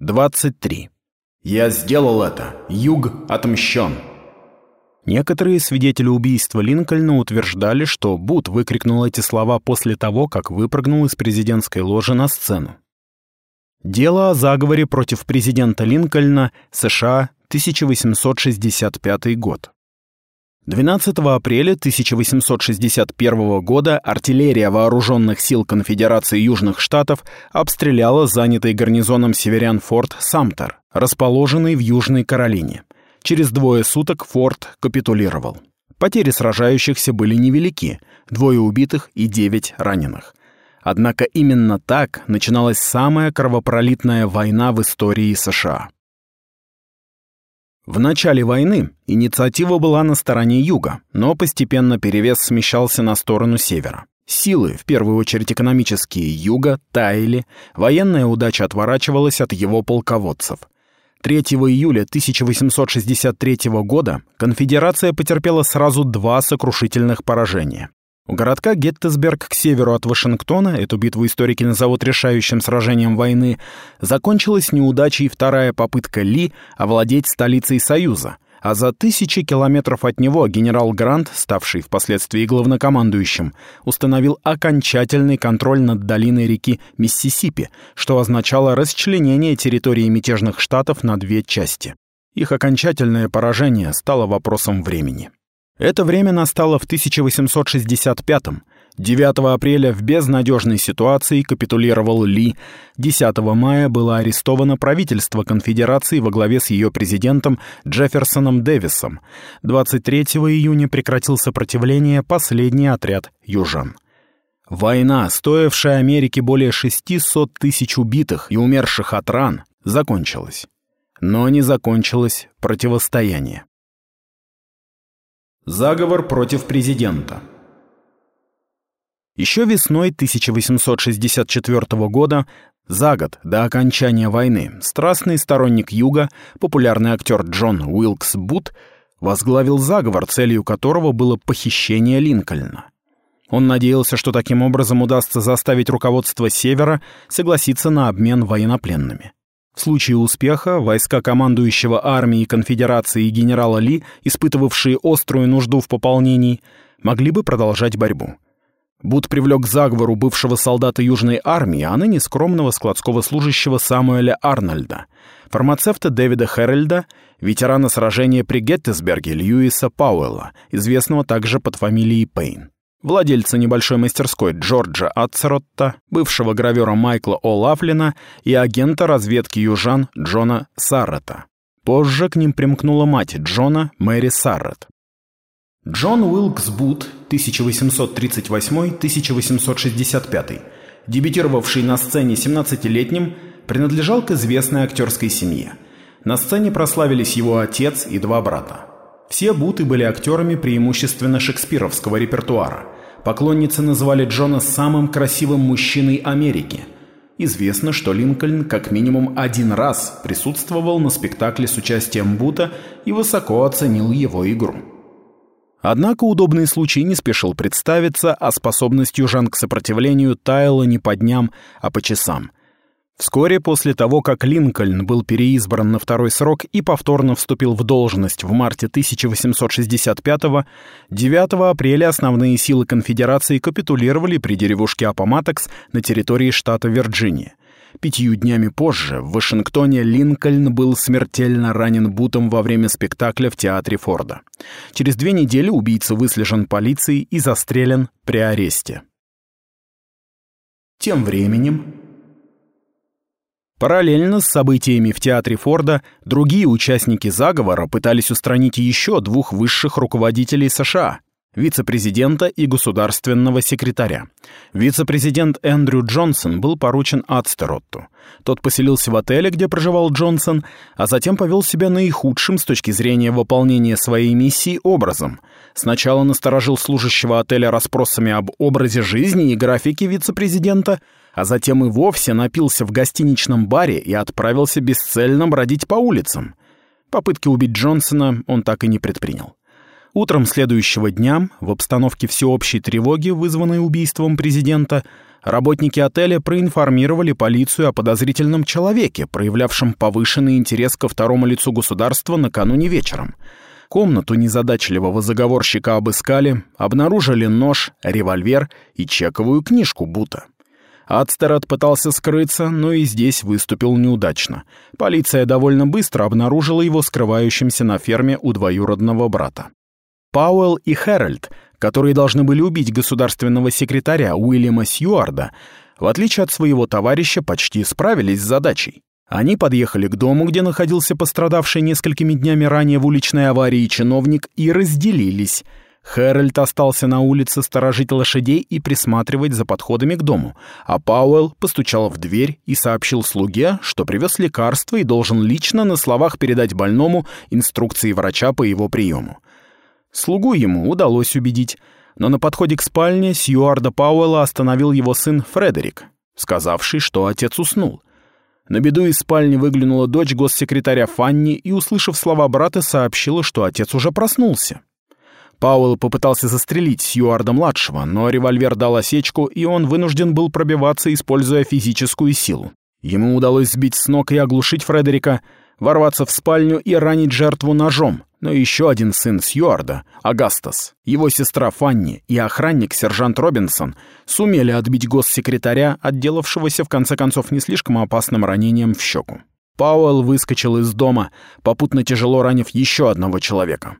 23. «Я сделал это! Юг отмщен!» Некоторые свидетели убийства Линкольна утверждали, что Бут выкрикнул эти слова после того, как выпрыгнул из президентской ложи на сцену. Дело о заговоре против президента Линкольна, США, 1865 год. 12 апреля 1861 года артиллерия вооруженных сил Конфедерации Южных Штатов обстреляла занятый гарнизоном северян форт Самтер, расположенный в Южной Каролине. Через двое суток форт капитулировал. Потери сражающихся были невелики – двое убитых и девять раненых. Однако именно так начиналась самая кровопролитная война в истории США. В начале войны инициатива была на стороне юга, но постепенно перевес смещался на сторону севера. Силы, в первую очередь экономические, юга таяли, военная удача отворачивалась от его полководцев. 3 июля 1863 года конфедерация потерпела сразу два сокрушительных поражения. У городка Геттесберг к северу от Вашингтона, эту битву историки назовут решающим сражением войны, закончилась неудачей вторая попытка Ли овладеть столицей Союза, а за тысячи километров от него генерал Грант, ставший впоследствии главнокомандующим, установил окончательный контроль над долиной реки Миссисипи, что означало расчленение территории мятежных штатов на две части. Их окончательное поражение стало вопросом времени. Это время настало в 1865-м. 9 апреля в безнадежной ситуации капитулировал Ли. 10 мая было арестовано правительство конфедерации во главе с ее президентом Джефферсоном Дэвисом. 23 июня прекратил сопротивление последний отряд южан. Война, стоившая Америке более 600 тысяч убитых и умерших от ран, закончилась. Но не закончилось противостояние. Заговор против президента. Еще весной 1864 года, за год до окончания войны, страстный сторонник Юга, популярный актер Джон Уилкс Бут, возглавил заговор, целью которого было похищение Линкольна. Он надеялся, что таким образом удастся заставить руководство Севера согласиться на обмен военнопленными. В случае успеха войска командующего армией конфедерации генерала Ли, испытывавшие острую нужду в пополнении, могли бы продолжать борьбу. Буд привлек к заговору бывшего солдата Южной армии, а ныне скромного складского служащего Самуэля Арнольда, фармацевта Дэвида Хэрольда, ветерана сражения при Геттисберге Льюиса Пауэлла, известного также под фамилией Пейн владельца небольшой мастерской Джорджа Ацеротта, бывшего гравера Майкла О'Лафлина и агента разведки южан Джона Саррета. Позже к ним примкнула мать Джона, Мэри Саррет. Джон Уилкс Бут, 1838-1865, дебютировавший на сцене 17-летним, принадлежал к известной актерской семье. На сцене прославились его отец и два брата. Все Буты были актерами преимущественно шекспировского репертуара. Поклонницы называли Джона самым красивым мужчиной Америки. Известно, что Линкольн как минимум один раз присутствовал на спектакле с участием Бута и высоко оценил его игру. Однако удобный случай не спешил представиться, а способность южан к сопротивлению таяла не по дням, а по часам – Вскоре после того, как Линкольн был переизбран на второй срок и повторно вступил в должность в марте 1865-го, 9 апреля основные силы конфедерации капитулировали при деревушке Апоматокс на территории штата Вирджиния. Пятью днями позже в Вашингтоне Линкольн был смертельно ранен бутом во время спектакля в театре Форда. Через две недели убийца выслежен полицией и застрелен при аресте. Тем временем Параллельно с событиями в театре Форда другие участники заговора пытались устранить еще двух высших руководителей США – вице-президента и государственного секретаря. Вице-президент Эндрю Джонсон был поручен Ацтеротту. Тот поселился в отеле, где проживал Джонсон, а затем повел себя наихудшим с точки зрения выполнения своей миссии образом. Сначала насторожил служащего отеля расспросами об образе жизни и графике вице-президента – а затем и вовсе напился в гостиничном баре и отправился бесцельно бродить по улицам. Попытки убить Джонсона он так и не предпринял. Утром следующего дня, в обстановке всеобщей тревоги, вызванной убийством президента, Работники отеля проинформировали полицию о подозрительном человеке, проявлявшем повышенный интерес ко второму лицу государства накануне вечером. Комнату незадачливого заговорщика обыскали, обнаружили нож, револьвер и чековую книжку Бута. Адстерот пытался скрыться, но и здесь выступил неудачно. Полиция довольно быстро обнаружила его скрывающимся на ферме у двоюродного брата. Пауэлл и Хэральд, которые должны были убить государственного секретаря Уильяма Сьюарда, в отличие от своего товарища, почти справились с задачей. Они подъехали к дому, где находился пострадавший несколькими днями ранее в уличной аварии чиновник, и разделились. Хэральд остался на улице сторожить лошадей и присматривать за подходами к дому, а Пауэлл постучал в дверь и сообщил слуге, что привез лекарство и должен лично на словах передать больному инструкции врача по его приему. Слугу ему удалось убедить, но на подходе к спальне Сьюарда Пауэлла остановил его сын Фредерик, сказавший, что отец уснул. На беду из спальни выглянула дочь госсекретаря Фанни и, услышав слова брата, сообщила, что отец уже проснулся. Пауэлл попытался застрелить Сьюарда-младшего, но револьвер дал осечку, и он вынужден был пробиваться, используя физическую силу. Ему удалось сбить с ног и оглушить Фредерика, ворваться в спальню и ранить жертву ножом, но еще один сын Сьюарда, Агастас, его сестра Фанни и охранник сержант Робинсон сумели отбить госсекретаря, отделавшегося в конце концов не слишком опасным ранением в щеку. Пауэлл выскочил из дома, попутно тяжело ранив еще одного человека.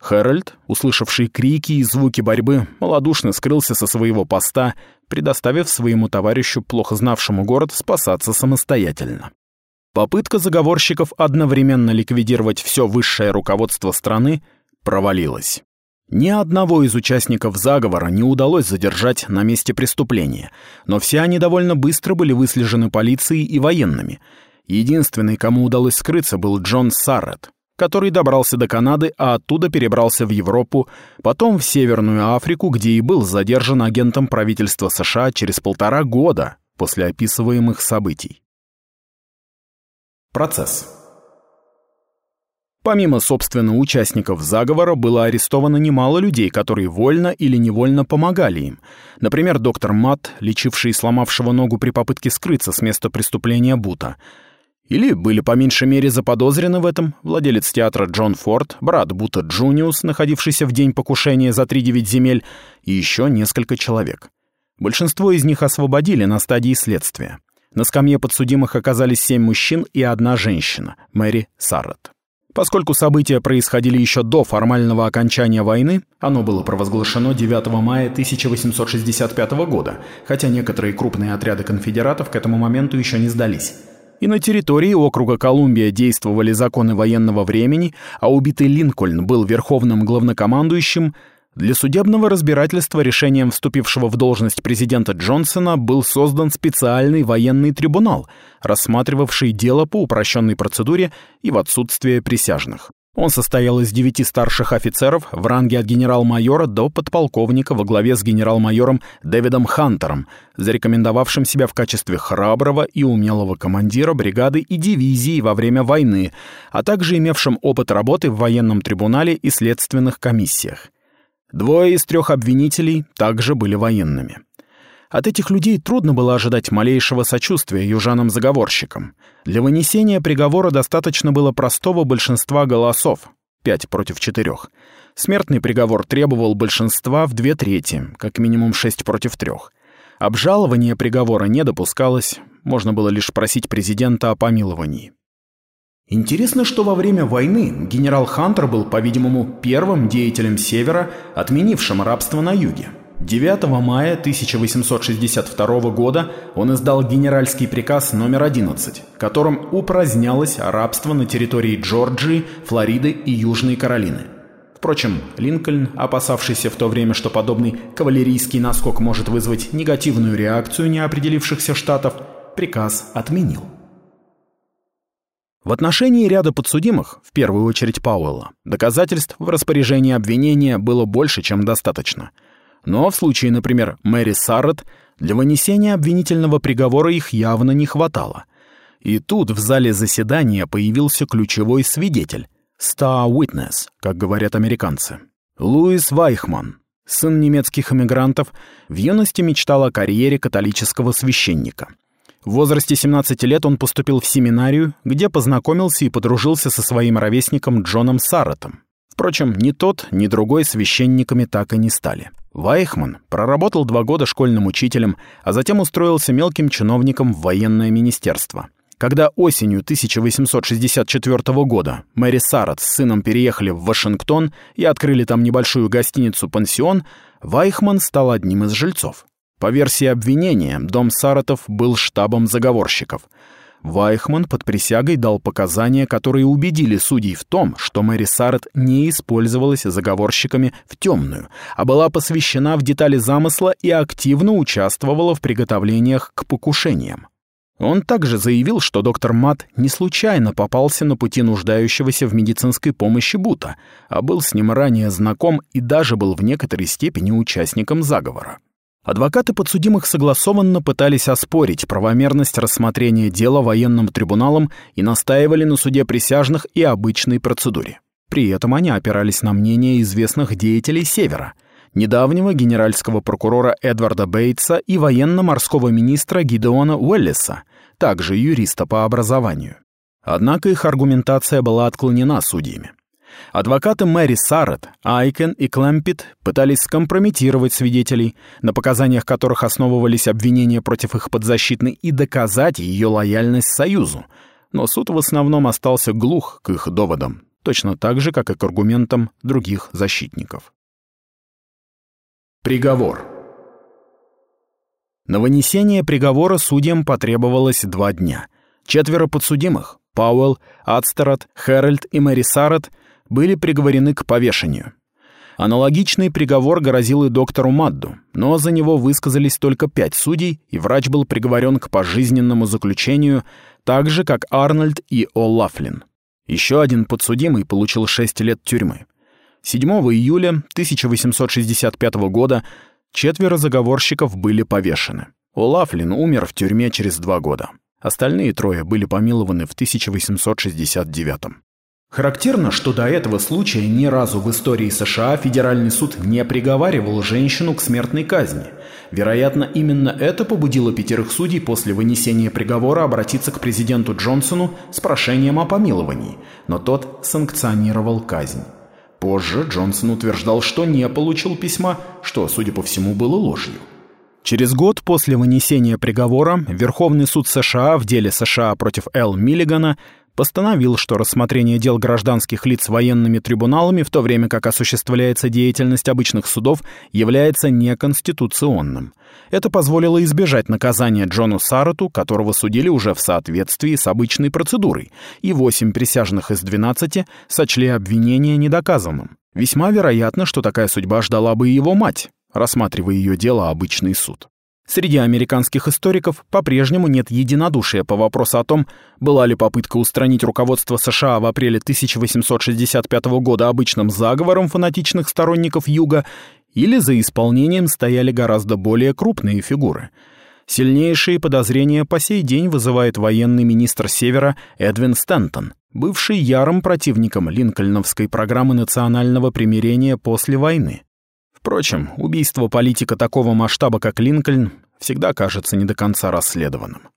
Хэральд, услышавший крики и звуки борьбы, малодушно скрылся со своего поста, предоставив своему товарищу, плохо знавшему город, спасаться самостоятельно. Попытка заговорщиков одновременно ликвидировать все высшее руководство страны провалилась. Ни одного из участников заговора не удалось задержать на месте преступления, но все они довольно быстро были выслежены полицией и военными. Единственный, кому удалось скрыться, был Джон Саррет, который добрался до Канады, а оттуда перебрался в Европу, потом в Северную Африку, где и был задержан агентом правительства США через полтора года после описываемых событий. Процесс. Помимо, собственно, участников заговора, было арестовано немало людей, которые вольно или невольно помогали им. Например, доктор Мат, лечивший сломавшего ногу при попытке скрыться с места преступления Бута. Или были по меньшей мере заподозрены в этом владелец театра Джон Форд, брат Бута Джуниус, находившийся в день покушения за 3-9 земель, и еще несколько человек. Большинство из них освободили на стадии следствия. На скамье подсудимых оказались семь мужчин и одна женщина, Мэри Саррет. Поскольку события происходили еще до формального окончания войны, оно было провозглашено 9 мая 1865 года, хотя некоторые крупные отряды конфедератов к этому моменту еще не сдались. И на территории округа Колумбия действовали законы военного времени, а убитый Линкольн был верховным главнокомандующим, для судебного разбирательства решением вступившего в должность президента Джонсона был создан специальный военный трибунал, рассматривавший дело по упрощенной процедуре и в отсутствие присяжных. Он состоял из девяти старших офицеров в ранге от генерал-майора до подполковника во главе с генерал-майором Дэвидом Хантером, зарекомендовавшим себя в качестве храброго и умелого командира бригады и дивизии во время войны, а также имевшим опыт работы в военном трибунале и следственных комиссиях. Двое из трех обвинителей также были военными. От этих людей трудно было ожидать малейшего сочувствия южанам-заговорщикам. Для вынесения приговора достаточно было простого большинства голосов — пять против четырех. Смертный приговор требовал большинства в две трети, как минимум шесть против трех. Обжалование приговора не допускалось, можно было лишь просить президента о помиловании. Интересно, что во время войны генерал Хантер был, по-видимому, первым деятелем Севера, отменившим рабство на юге. 9 мая 1862 года он издал генеральский приказ номер 11, которым упразднялось рабство на территории Джорджии, Флориды и Южной Каролины. Впрочем, Линкольн, опасавшийся в то время, что подобный кавалерийский наскок может вызвать негативную реакцию неопределившихся штатов, приказ отменил. В отношении ряда подсудимых, в первую очередь Пауэлла, доказательств в распоряжении обвинения было больше, чем достаточно. Но в случае, например, Мэри Саррет, для вынесения обвинительного приговора их явно не хватало. И тут в зале заседания появился ключевой свидетель — «star witness», как говорят американцы. Луис Вайхман, Сын немецких эмигрантов в юности мечтал о карьере католического священника. В возрасте 17 лет он поступил в семинарию, где познакомился и подружился со своим ровесником Джоном Саратом. Впрочем, ни тот, ни другой священниками так и не стали. Вайхман проработал два года школьным учителем, а затем устроился мелким чиновником в военное министерство. Когда осенью 1864 года Мэри Сарат с сыном переехали в Вашингтон и открыли там небольшую гостиницу-пансион, Вайхман стал одним из жильцов. По версии обвинения, дом Саратов был штабом заговорщиков. Вайхман под присягой дал показания, которые убедили судей в том, что Мэри Сарат не использовалась заговорщиками в темную, а была посвящена в детали замысла и активно участвовала в приготовлениях к покушениям. Он также заявил, что доктор Мат не случайно попался на пути нуждающегося в медицинской помощи Бута, а был с ним ранее знаком и даже был в некоторой степени участником заговора. Адвокаты подсудимых согласованно пытались оспорить правомерность рассмотрения дела военным трибуналом и настаивали на суде присяжных и обычной процедуре. При этом они опирались на мнение известных деятелей Севера — недавнего генеральского прокурора Эдварда Бейтса и военно-морского министра Гидеона Уэллиса, также юриста по образованию. Однако их аргументация была отклонена судьями. Адвокаты Мэри Саррет, Айкен и Клэмпит пытались скомпрометировать свидетелей, на показаниях которых основывались обвинения против их подзащитной, и доказать ее лояльность Союзу, но суд в основном остался глух к их доводам, точно так же, как и к аргументам других защитников. Приговор. На вынесение приговора судьям потребовалось два дня. Четверо подсудимых — Пауэлл, Ацтерот, Хэральд и Мэри Саррет — были приговорены к повешению. Аналогичный приговор грозил и доктору Мадду, но за него высказались только пять судей, и врач был приговорен к пожизненному заключению, так же, как Арнольд и О'Лафлин. Еще один подсудимый получил шесть лет тюрьмы. 7 июля 1865 года четверо заговорщиков были повешены. Олафлин умер в тюрьме через два года. Остальные трое были помилованы в 1869 Характерно, что до этого случая ни разу в истории США федеральный суд не приговаривал женщину к смертной казни. Вероятно, именно это побудило пятерых судей после вынесения приговора обратиться к президенту Джонсону с прошением о помиловании, но тот санкционировал казнь. Позже Джонсон утверждал, что не получил письма, что, судя по всему, было ложью. Через год после вынесения приговора Верховный суд США в деле США против Эл Миллигана постановил, что рассмотрение дел гражданских лиц военными трибуналами, в то время как осуществляется деятельность обычных судов, является неконституционным. Это позволило избежать наказания Джону Сарату, которого судили уже в соответствии с обычной процедурой, и восемь присяжных из 12 сочли обвинение недоказанным. Весьма вероятно, что такая судьба ждала бы и его мать, рассматривая ее дело обычный суд. Среди американских историков по-прежнему нет единодушия по вопросу о том, была ли попытка устранить руководство США в апреле 1865 года обычным заговором фанатичных сторонников Юга, или за исполнением стояли гораздо более крупные фигуры. Сильнейшие подозрения по сей день вызывает военный министр Севера Эдвин Стентон, бывший ярым противником линкольновской программы национального примирения после войны. Впрочем, убийство политика такого масштаба, как Линкольн, всегда кажется не до конца расследованным.